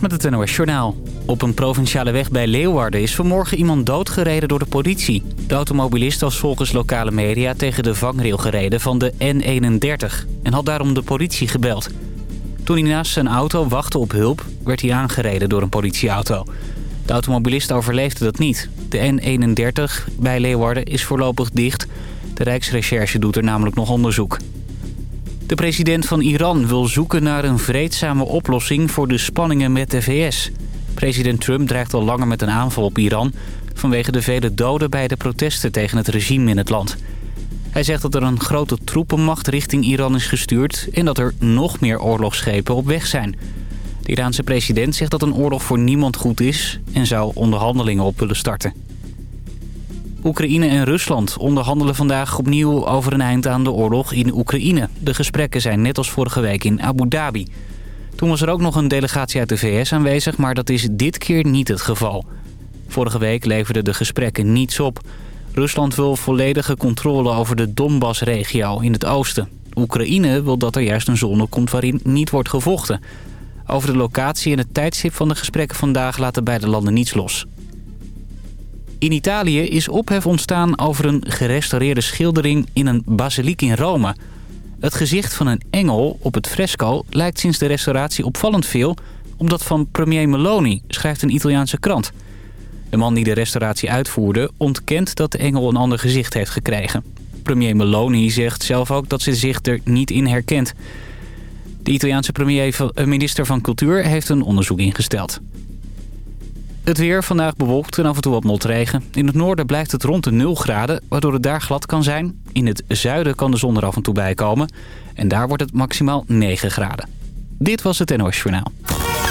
Met het NOS Journaal. Op een provinciale weg bij Leeuwarden is vanmorgen iemand doodgereden door de politie. De automobilist was volgens lokale media tegen de vangrail gereden van de N31... en had daarom de politie gebeld. Toen hij naast zijn auto wachtte op hulp, werd hij aangereden door een politieauto. De automobilist overleefde dat niet. De N31 bij Leeuwarden is voorlopig dicht. De Rijksrecherche doet er namelijk nog onderzoek. De president van Iran wil zoeken naar een vreedzame oplossing voor de spanningen met de VS. President Trump dreigt al langer met een aanval op Iran... vanwege de vele doden bij de protesten tegen het regime in het land. Hij zegt dat er een grote troepenmacht richting Iran is gestuurd... en dat er nog meer oorlogsschepen op weg zijn. De Iraanse president zegt dat een oorlog voor niemand goed is... en zou onderhandelingen op willen starten. Oekraïne en Rusland onderhandelen vandaag opnieuw over een eind aan de oorlog in Oekraïne. De gesprekken zijn net als vorige week in Abu Dhabi. Toen was er ook nog een delegatie uit de VS aanwezig, maar dat is dit keer niet het geval. Vorige week leverden de gesprekken niets op. Rusland wil volledige controle over de Donbass-regio in het oosten. Oekraïne wil dat er juist een zone komt waarin niet wordt gevochten. Over de locatie en het tijdstip van de gesprekken vandaag laten beide landen niets los. In Italië is ophef ontstaan over een gerestaureerde schildering in een basiliek in Rome. Het gezicht van een engel op het fresco lijkt sinds de restauratie opvallend veel... omdat van premier Meloni, schrijft een Italiaanse krant. De man die de restauratie uitvoerde ontkent dat de engel een ander gezicht heeft gekregen. Premier Meloni zegt zelf ook dat ze zich er niet in herkent. De Italiaanse premier, eh, minister van Cultuur heeft een onderzoek ingesteld. Het weer vandaag bewolkt en af en toe wat motregen. In het noorden blijft het rond de 0 graden, waardoor het daar glad kan zijn. In het zuiden kan de zon er af en toe bij komen. En daar wordt het maximaal 9 graden. Dit was het NOS Journaal.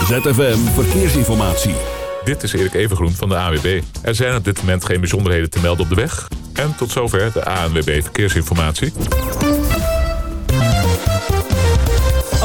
ZFM Verkeersinformatie. Dit is Erik Evengroen van de AWB. Er zijn op dit moment geen bijzonderheden te melden op de weg. En tot zover de ANWB Verkeersinformatie.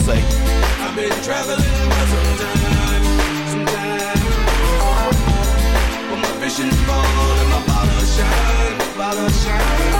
say, I've been traveling for some time, some time. With my fishing pole and my bottle shine, bottle shine,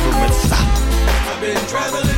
I've been traveling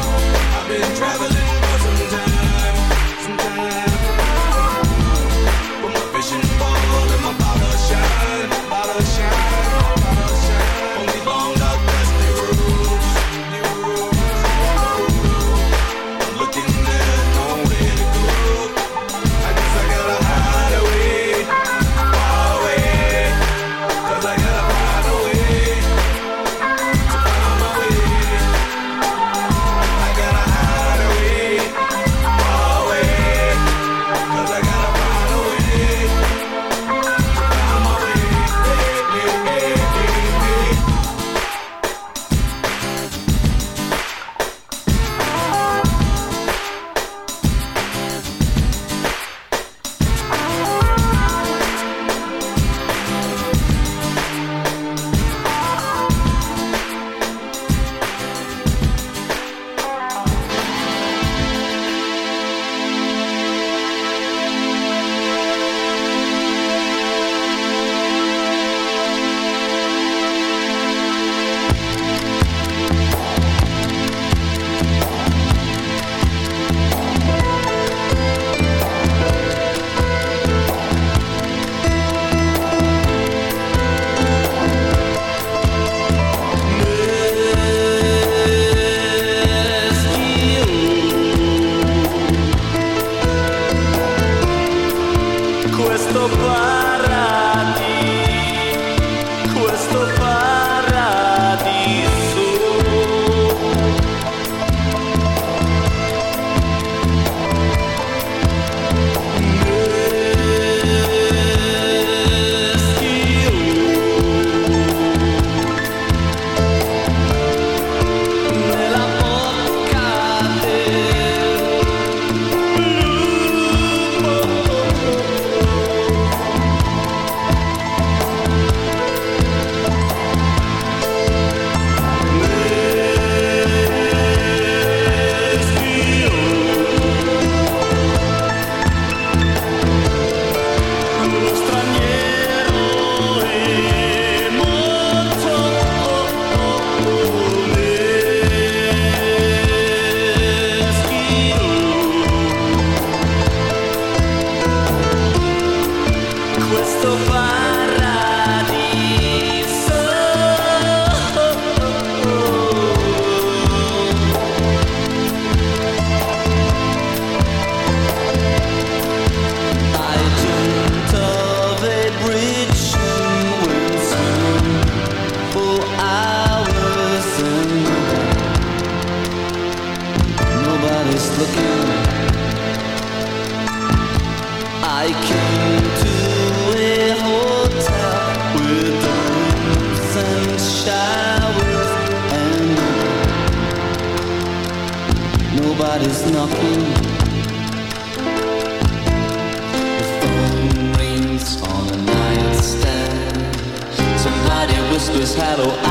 I've been traveling meschino questo whispers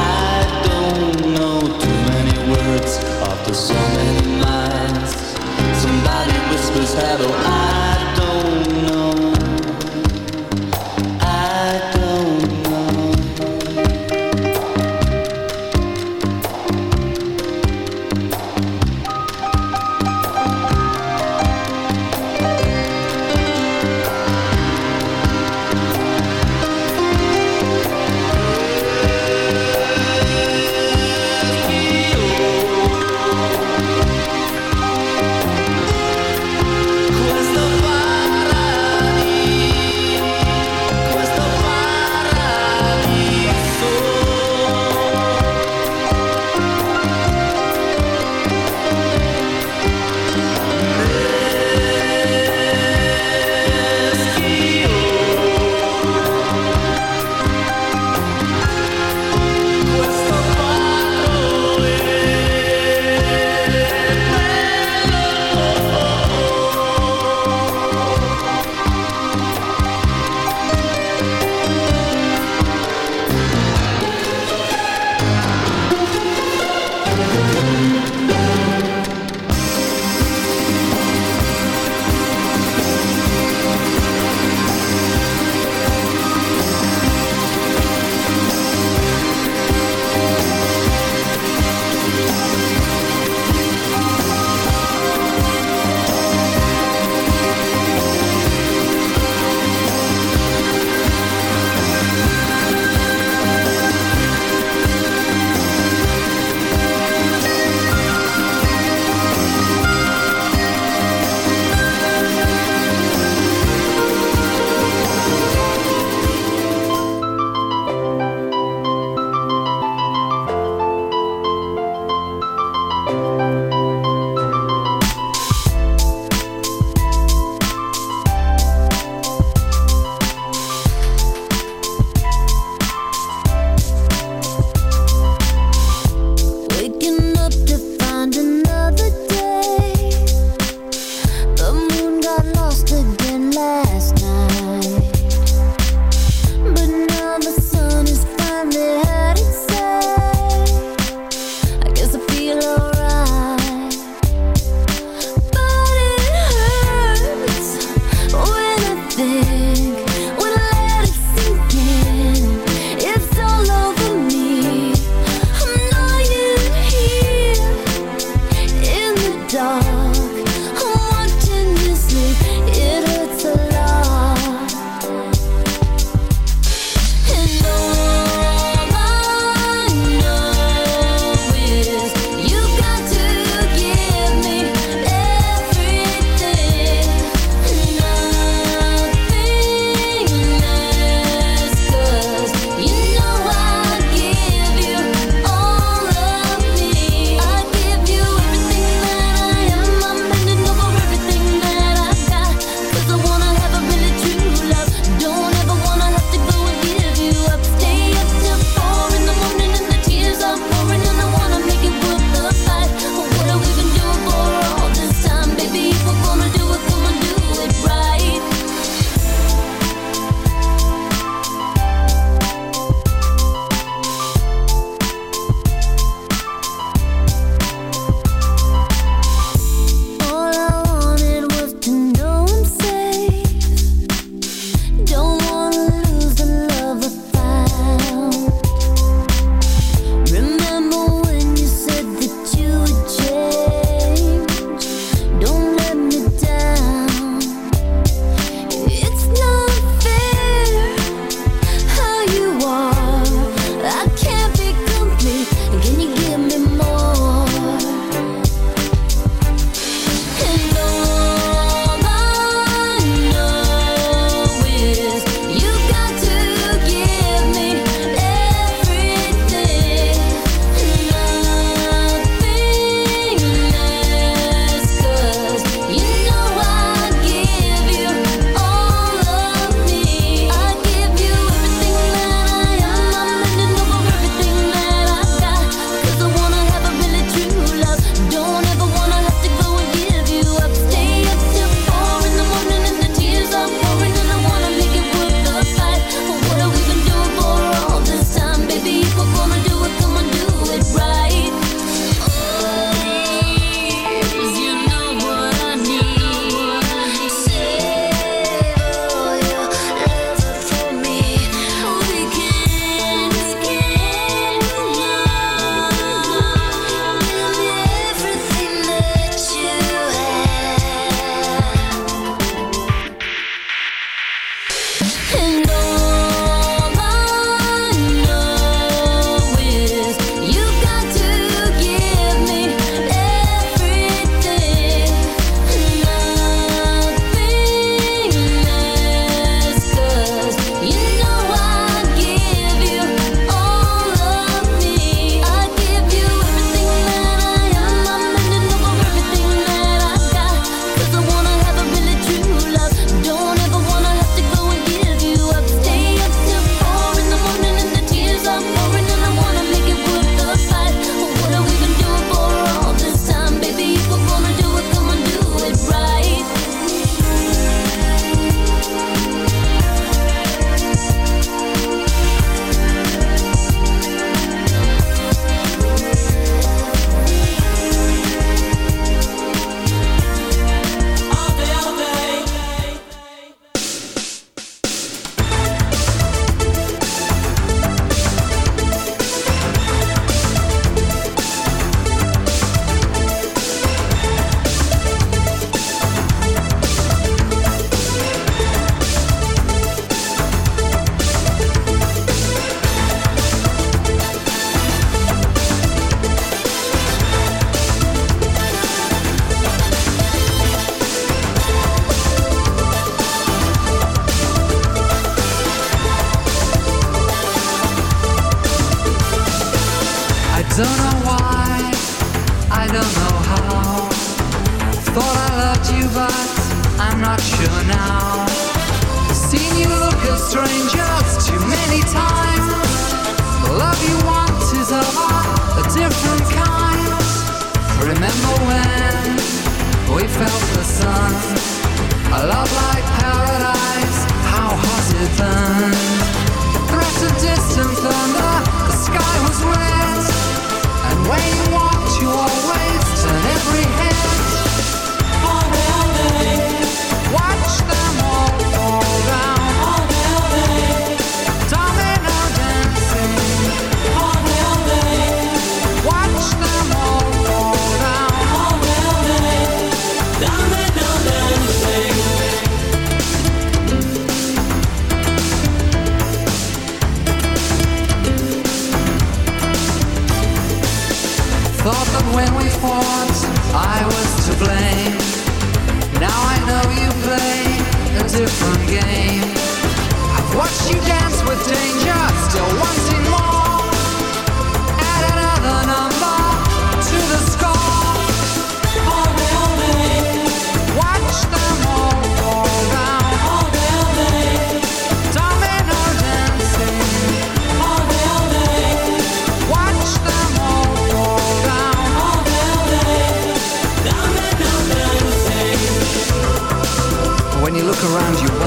look around, you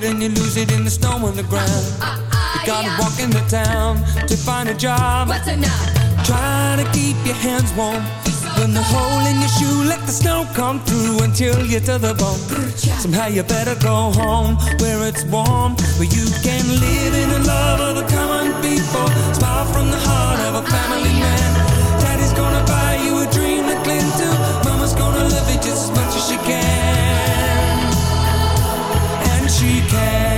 And you lose it in the snow on the ground. You gotta walk into town to find a job. What's enough? Try to keep your hands warm. When the hole in your shoe let the snow come through Until you're to the bone. Somehow you better go home Where it's warm Where you can live in the love of the common people Smile from the heart of a family man. Daddy's gonna buy you a dream to cling to. Mama's gonna love you just as much as she can. And she can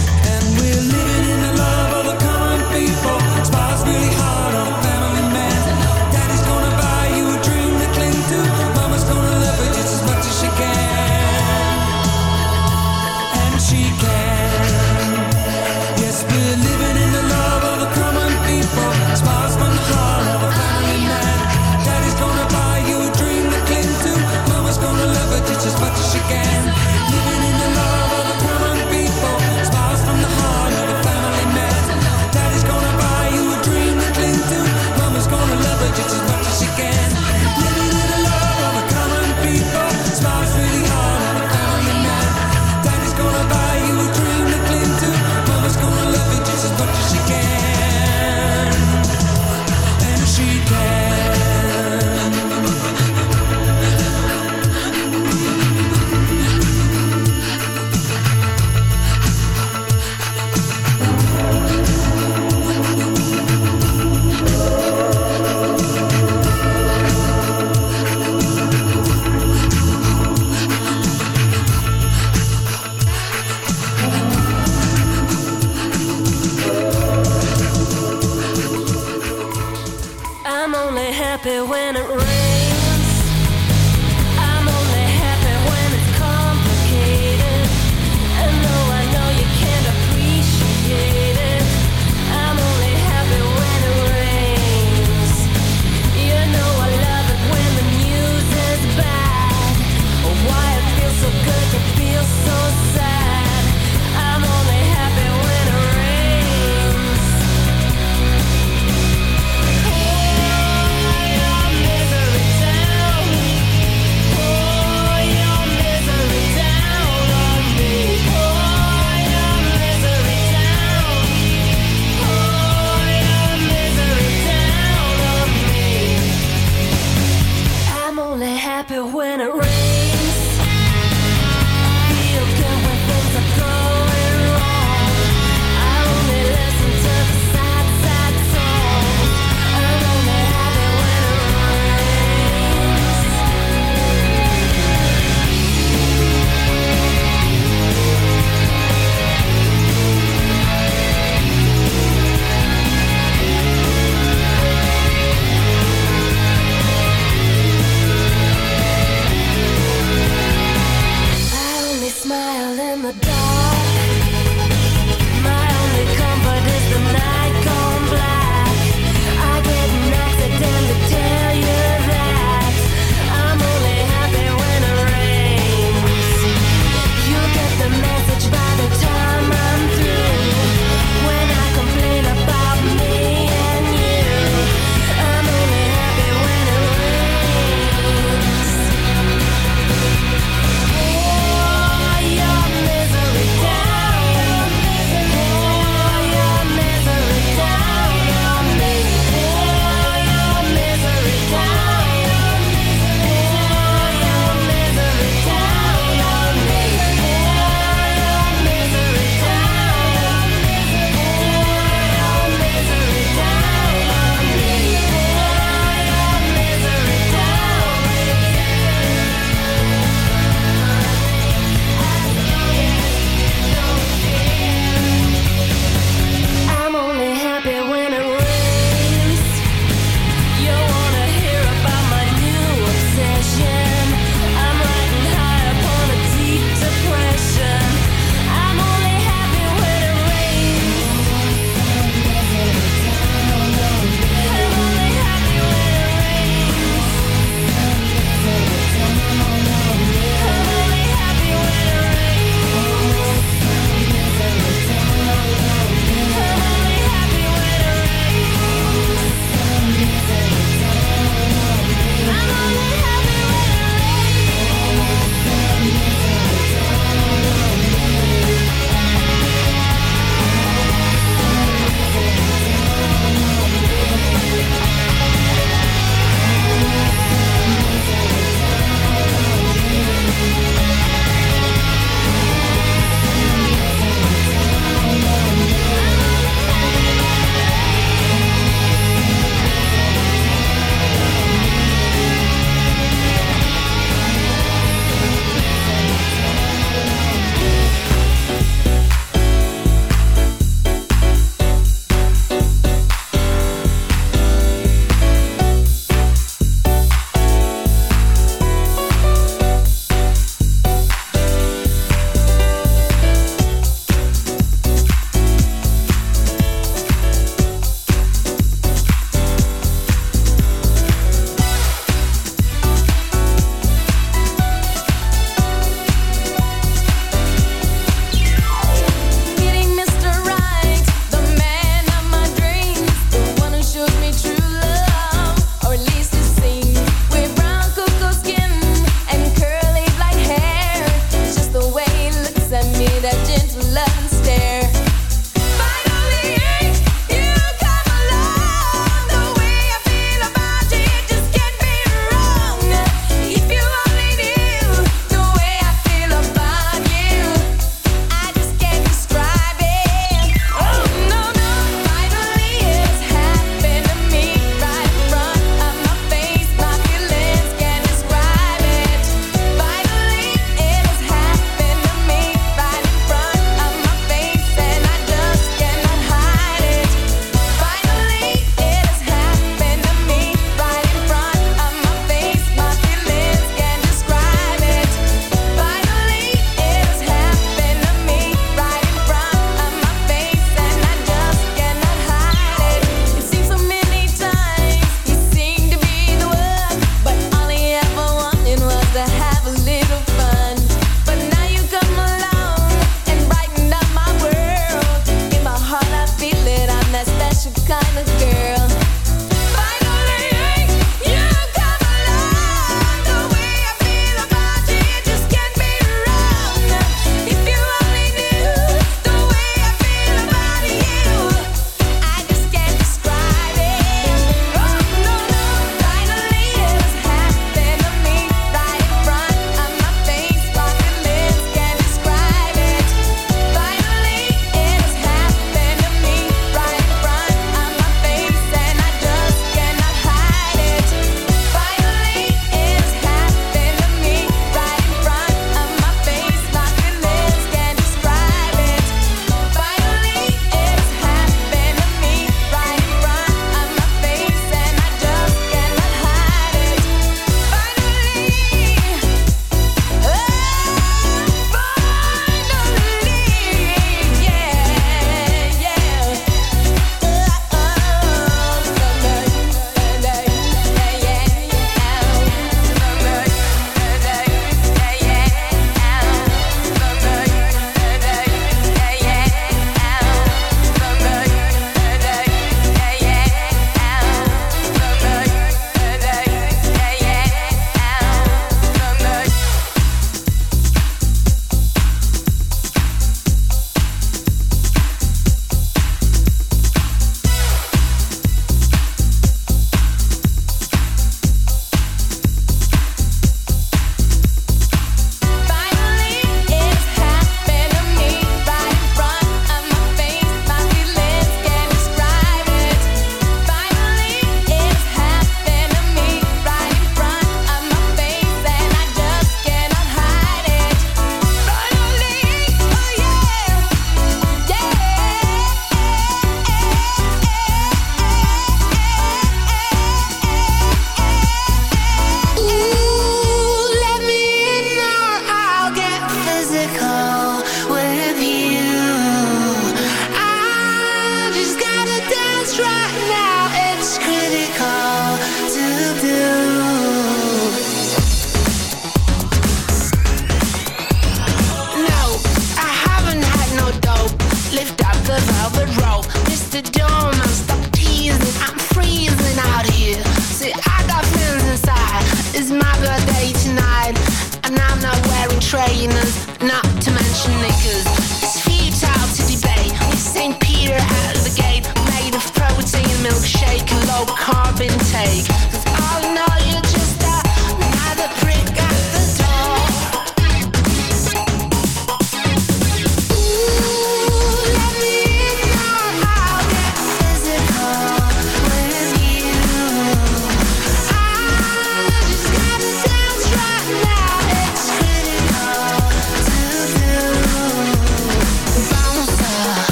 again.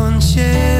punches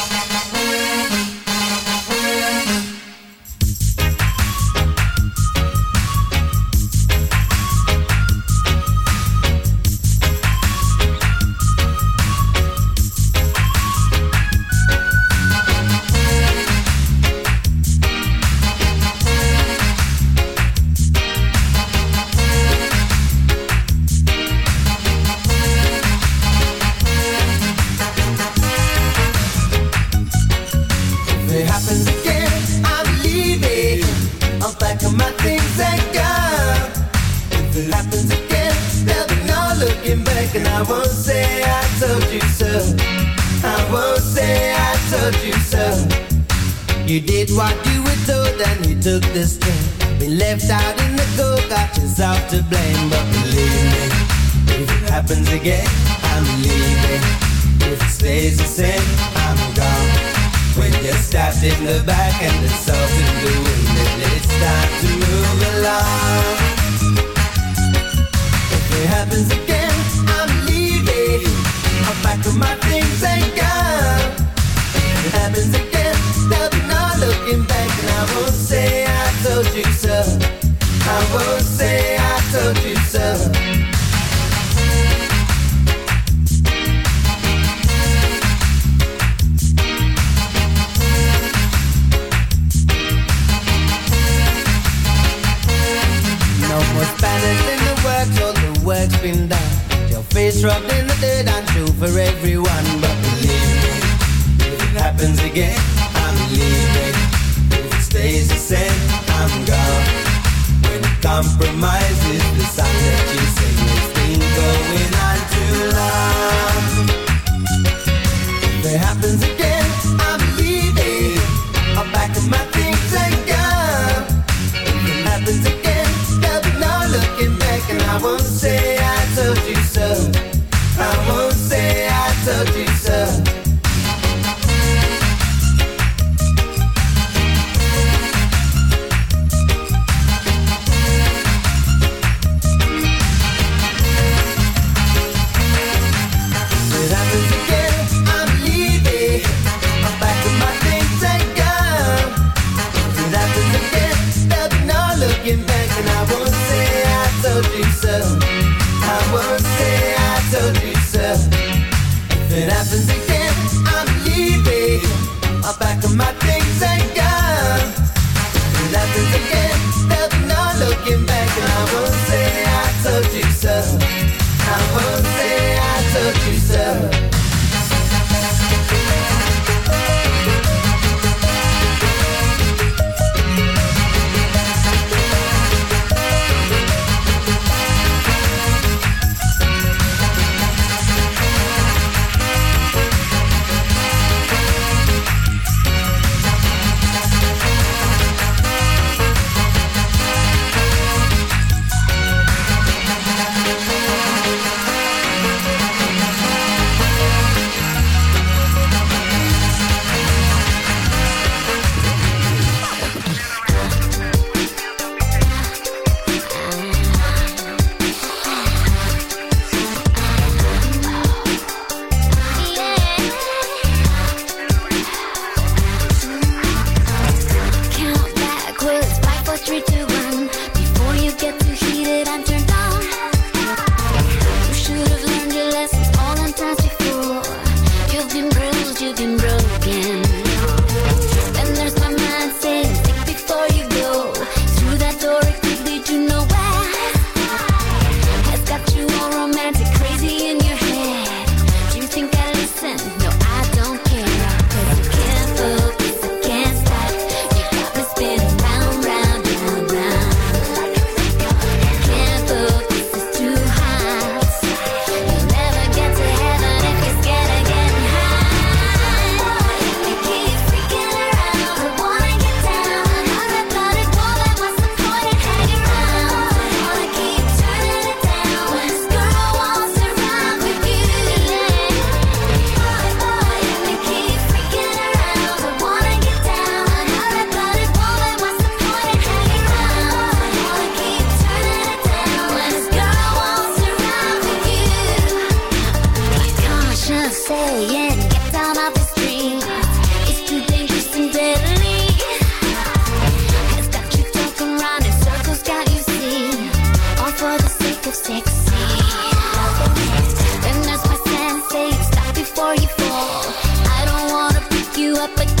Up again.